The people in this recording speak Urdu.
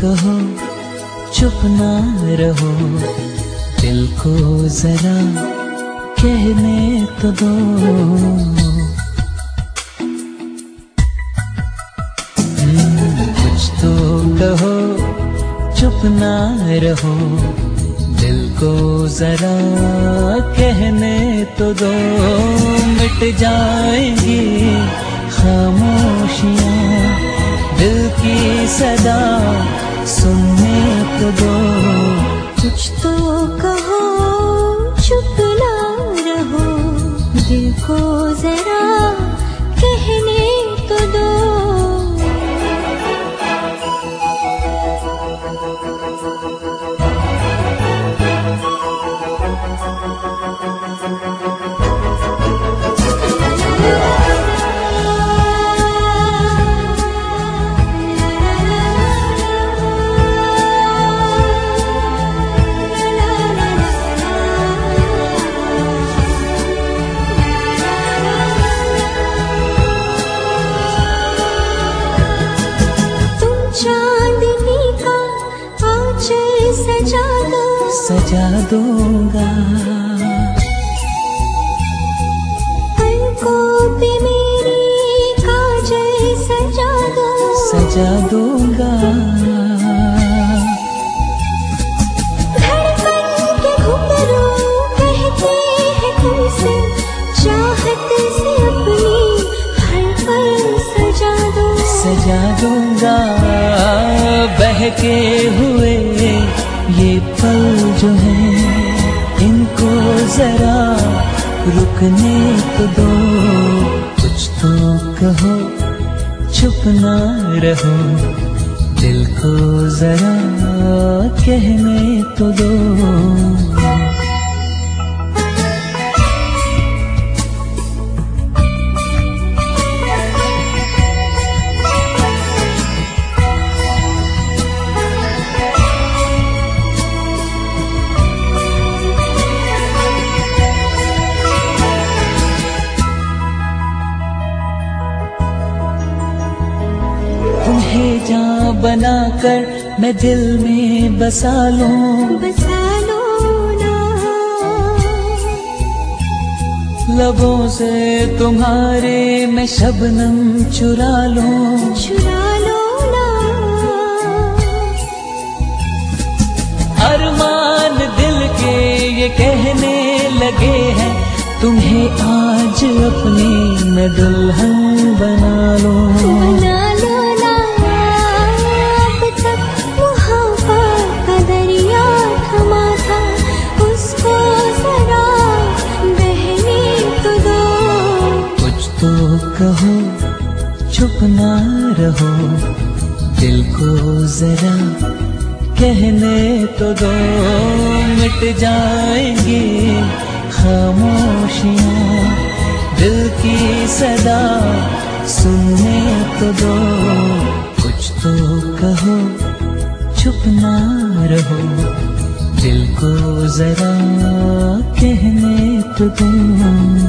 کہو چپ نہ رہو۔ دل کو ذرا کہنے تو دو۔ کچھ تو کہو چپ نہ رہو۔ دل کو ذرا کہنے تو دو۔ مٹ جائیں گی خاموشیاں صدا سننے تو دو۔ کچھ تو کہو، چپ نہ رہو۔ دل کو ذرا کہنے تو دو۔ تم سجا دوں گا میری کاجل سجا دو سجا دوں گا کے جو ہیں ان کو ذرا رکنے تو دو۔ کچھ تو کہو چھپ نہ رہو۔ دل کو ذرا کہنے تو دو۔ جاں بنا کر میں دل میں بسا لوں۔ بسا لو نا۔ لبوں سے تمہارے میں شبنم چرا لوں۔ چرا لو نا۔ ارمان دل کے یہ کہنے لگے ہیں تمہیں آج اپنی میں دلہن بنا لوں۔ کہو، چپ نہ رہو۔ دل کو ذرا کہنے تو دو مٹ جائیں گی خاموشیاں دل کی صدا سننے تو دو۔ کچھ تو کہو، چپ نہ رہو۔ دل کو ذرا کہنے تو دو۔